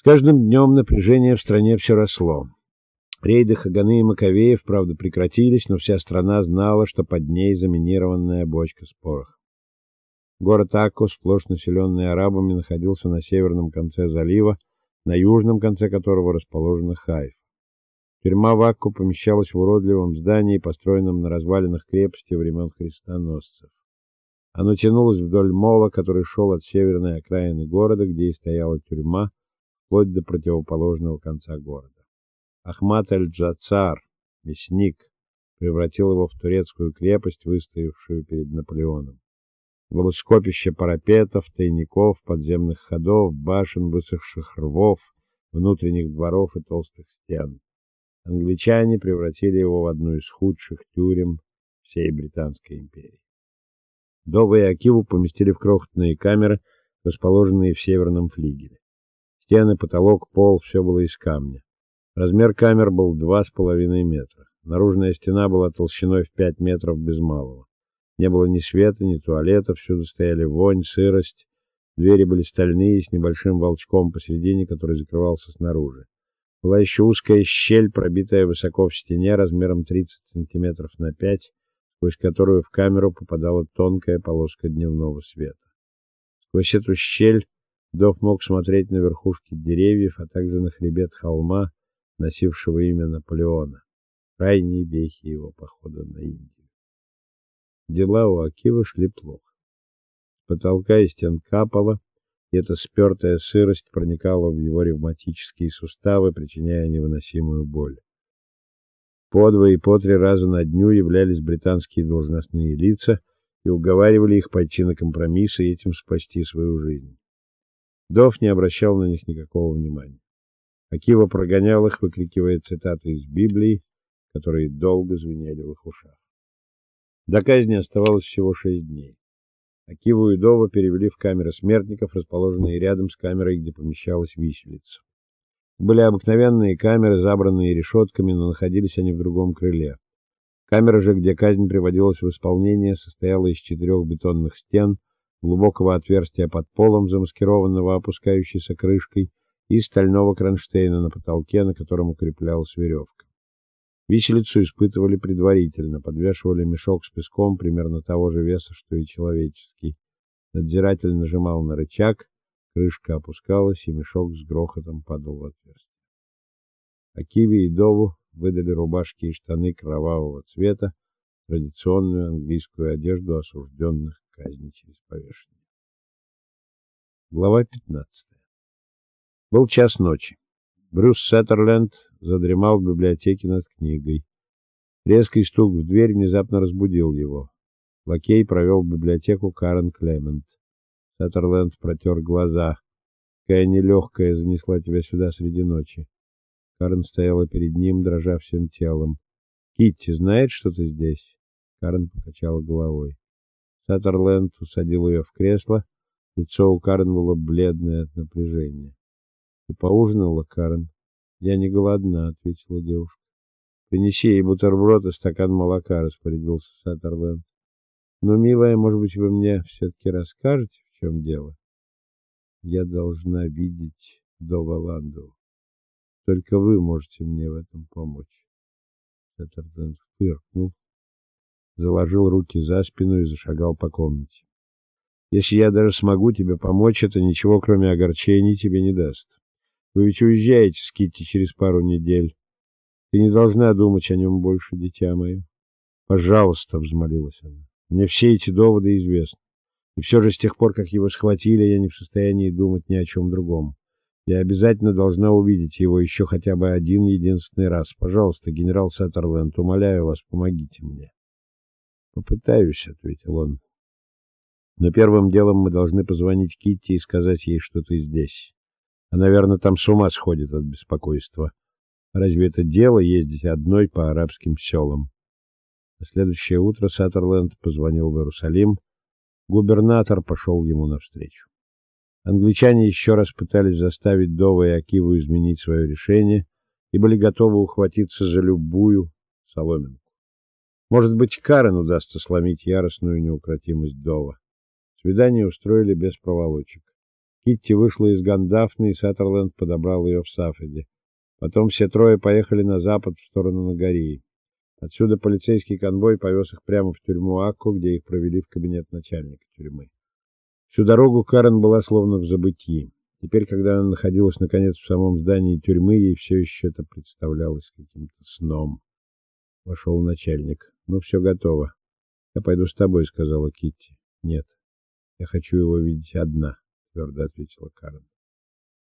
С каждым днем напряжение в стране все росло. Рейды Хаганы и Маковеев, правда, прекратились, но вся страна знала, что под ней заминированная бочка с порохом. Город Акко, сплошь населенный арабами, находился на северном конце залива, на южном конце которого расположена Хайф. Тюрьма в Акко помещалась в уродливом здании, построенном на развалинах крепости времен крестоносцев. Оно тянулось вдоль мола, который шел от северной окраины города, где и стояла тюрьма, вплоть до противоположного конца города. Ахмат аль-Джацар, мясник, превратил его в турецкую крепость, выстоявшую перед Наполеоном. Было скопище парапетов, тайников, подземных ходов, башен, высохших рвов, внутренних дворов и толстых стен. Англичане превратили его в одну из худших тюрем всей Британской империи. Дова и Акиву поместили в крохотные камеры, расположенные в северном флигеле. Стены, потолок, пол все было из камня. Размер камер был два с половиной метра. Наружная стена была толщиной в пять метров без малого. Не было ни света, ни туалета, всюду стояли вонь, сырость. Двери были стальные, с небольшим волчком посередине, который закрывался снаружи. Была еще узкая щель, пробитая высоко в стене, размером 30 сантиметров на 5, сквозь которую в камеру попадала тонкая полоска дневного света. Сквозь эту щель Дов мог смотреть на верхушки деревьев, а также на хребет холма, носившего имя Наполеона, крайние вехи его похода на Индию. Дела у Акивы шли плохо. С потолка и стен капало, и эта спёртая сырость проникала в его ревматические суставы, причиняя невыносимую боль. По два и по три раза на дню являлись британские должностные лица и уговаривали их пойти на компромиссы и этим спасти свою жизнь. Дов не обращал на них никакого внимания. Акива прогонял их, выкрикивая цитаты из Библии, которые долго звенели в их ушах. До казни оставалось всего шесть дней. Акиву и Дова перевели в камеры смертников, расположенные рядом с камерой, где помещалась виселица. Были обыкновенные камеры, забранные решетками, но находились они в другом крыле. Камера же, где казнь приводилась в исполнение, состояла из четырех бетонных стен, глубокого отверстия под полом, замаскированного опускающейся крышкой, и стального кронштейна на потолке, на котором укреплялась веревка. Виселицу испытывали предварительно, подвешивали мешок с песком примерно того же веса, что и человеческий. Надзиратель нажимал на рычаг, крышка опускалась, и мешок с грохотом падал в отверстие. Акиве и Дову выдали рубашки и штаны кровавого цвета, традиционную английскую одежду осужденных казни через повешение. Глава 15. Был час ночи. Брюс Сеттерленд задремал в библиотеке над книгой. Резкий стук в дверь внезапно разбудил его. Лакей провел в библиотеку Карен Клемент. Саттерленд протер глаза. Какая нелегкая занесла тебя сюда среди ночи. Карен стояла перед ним, дрожа всем телом. Китти знает, что ты здесь? Карен покачала головой. Саттерленд усадил ее в кресло. Лицо у Карен было бледное от напряжения. Ты поужинала, Карен? Я не голодна, ответила девушка. Принеси ей бутерброд и стакан молока, распорядился Саттерленд. Но, милая, может быть, вы мне все таки расскажете, в чем дело? Я должна видеть Дова Ланду. Только вы можете мне в этом помочь. Саттерленд фыркнул, заложил руки за спину и зашагал по комнате. Если я даже смогу тебе помочь, это ничего, кроме огорчений, тебе не даст. Вы ведь уезжаете с Китти через пару недель. Ты не должна думать о нем больше, дитя мое. Пожалуйста, взмолилась она. Мне все эти доводы известны. И все же с тех пор, как его схватили, я не в состоянии думать ни о чем другом. Я обязательно должна увидеть его еще хотя бы один единственный раз. Пожалуйста, генерал Саттерленд, умоляю вас, помогите мне. Попытаюсь, ответил он. Но первым делом мы должны позвонить Китти и сказать ей, что ты здесь. Она, наверное, там с ума сходит от беспокойства. Разве это дело ездить одной по арабским селам? На следующее утро Саттерленд позвонил в Иерусалим. Губернатор пошел ему навстречу. Англичане еще раз пытались заставить Дова и Акиву изменить свое решение и были готовы ухватиться за любую соломинку. Может быть, Карен удастся сломить яростную неукротимость Дова. Свидание устроили без проволочек. Китти вышла из Гандафны, и Саттерленд подобрал ее в Сафеде. Потом все трое поехали на запад в сторону Нагарии. Отсюда полицейский конвой повез их прямо в тюрьму Акку, где их провели в кабинет начальника тюрьмы. Всю дорогу Карен была словно в забытии. Теперь, когда она находилась наконец в самом здании тюрьмы, ей все еще это представлялось каким-то сном. Вошел начальник. "Ну все готово. Я пойду с тобой", сказала Китти. "Нет. Я хочу его видеть одна", твердо ответила Карен.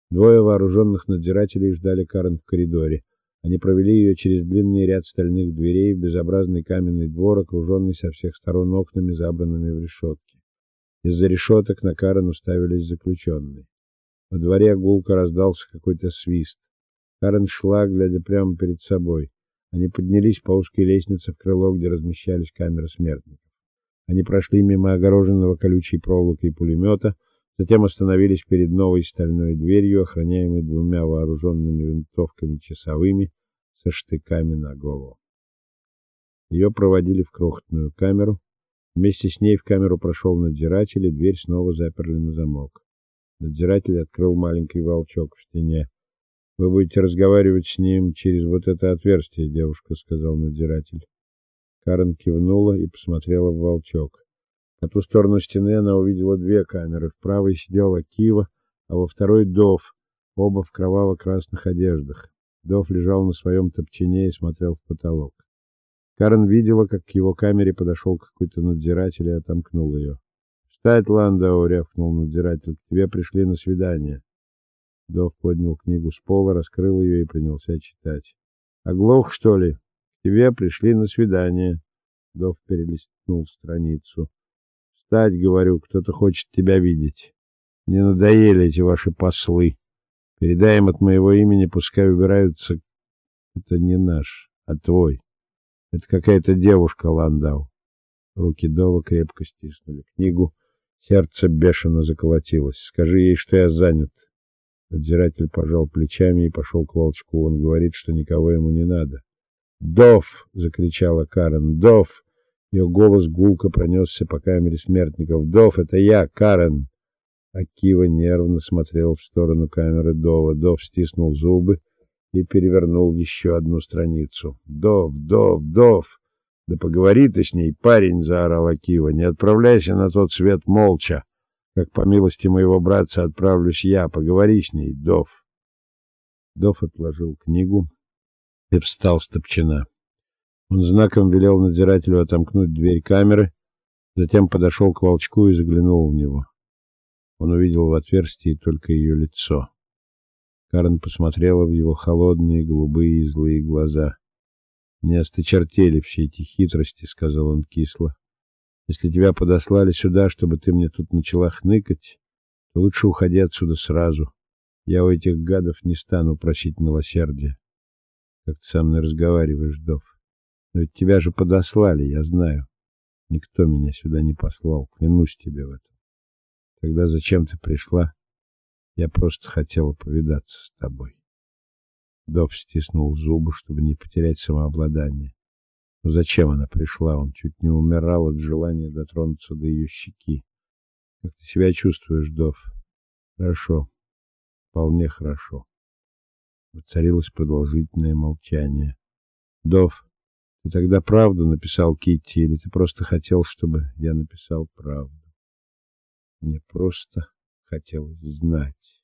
Двое вооруженных надзирателей ждали Карен в коридоре. Они провели ее через длинный ряд стальных дверей в безобразный каменный двор, окруженный со всех сторон окнами, забранными в решетки. Из-за решеток на Карен уставились заключенные. Во дворе гулко раздался какой-то свист. Карен шла, глядя прямо перед собой. Они поднялись по узкой лестнице в крыло, где размещались камеры смертников. Они прошли мимо огороженного колючей проволокой пулемета, затем остановились перед новой стальной дверью, охраняемой двумя вооруженными винтовками часовыми со штыками на голову. Ее проводили в крохотную камеру. Вместе с ней в камеру прошел надзиратель, и дверь снова заперли на замок. Надзиратель открыл маленький волчок в стене. Вы будете разговаривать с ним через вот это отверстие, девушка, сказал надзиратель. Карен кивнула и посмотрела в волчок. По ту сторону стены она увидела две камеры. В правой сидела Кива, а во второй Дов, оба в кроваво-красных одеждах. Дов лежал на своем топчине и смотрел в потолок. Карен видела, как к его камере подошел какой-то надзиратель и отомкнул ее. «Встать, Ландау!» — рявкнул надзиратель. «К тебе пришли на свидание». Дов поднял книгу с пола, раскрыл ее и принялся читать. «Оглох, что ли? К тебе пришли на свидание». Дов перелистнул страницу. «Встать, — говорю, — кто-то хочет тебя видеть. Мне надоели эти ваши послы. Передай им от моего имени, пускай убираются. Это не наш, а твой. Это какая-то девушка, Ландау». Руки Дова крепко стиснули книгу. Сердце бешено заколотилось. Скажи ей, что я занят. Надзиратель пожал плечами и пошел к волчку. Он говорит, что никого ему не надо. "Дов!" закричала Карен. "Дов!" Ее голос гулко пронесся по камере смертников. "Дов, это я, Карен!" Акива нервно смотрел в сторону камеры Дова. Дов стиснул зубы и перевернул еще одну страницу. "Дов, Дов, Дов!" Да поговори ты с ней, парень, заорал Акива. Не отправляйся на тот свет молча, как по милости моего братца отправлюсь я. Поговори с ней, Дов. Дов отложил книгу и встал с топчина. Он знаком велел надзирателю отомкнуть дверь камеры, затем подошел к волчку и заглянул в него. Он увидел в отверстии только ее лицо. Карен посмотрела в его холодные, голубые и злые глаза. Мне осточертели все эти хитрости, сказал он кисло. Если тебя подослали сюда, чтобы ты мне тут начала хныкать, то лучше уходи отсюда сразу. Я у этих гадов не стану просить милосердия. Как ты со мной разговариваешь, Дов? Но ведь тебя же подослали, я знаю. Никто меня сюда не послал, клянусь тебе в этом. Тогда зачем ты пришла? Я просто хотела повидаться с тобой. Дов стиснул зубы, чтобы не потерять самообладание. Но зачем она пришла? Он чуть не умирал от желания дотронуться до ее щеки. Как ты себя чувствуешь, Дов? Хорошо. Вполне хорошо. Воцарилось продолжительное молчание. Дов, ты тогда правду написал Китти или ты просто хотел, чтобы я написал правду? Мне просто хотелось знать.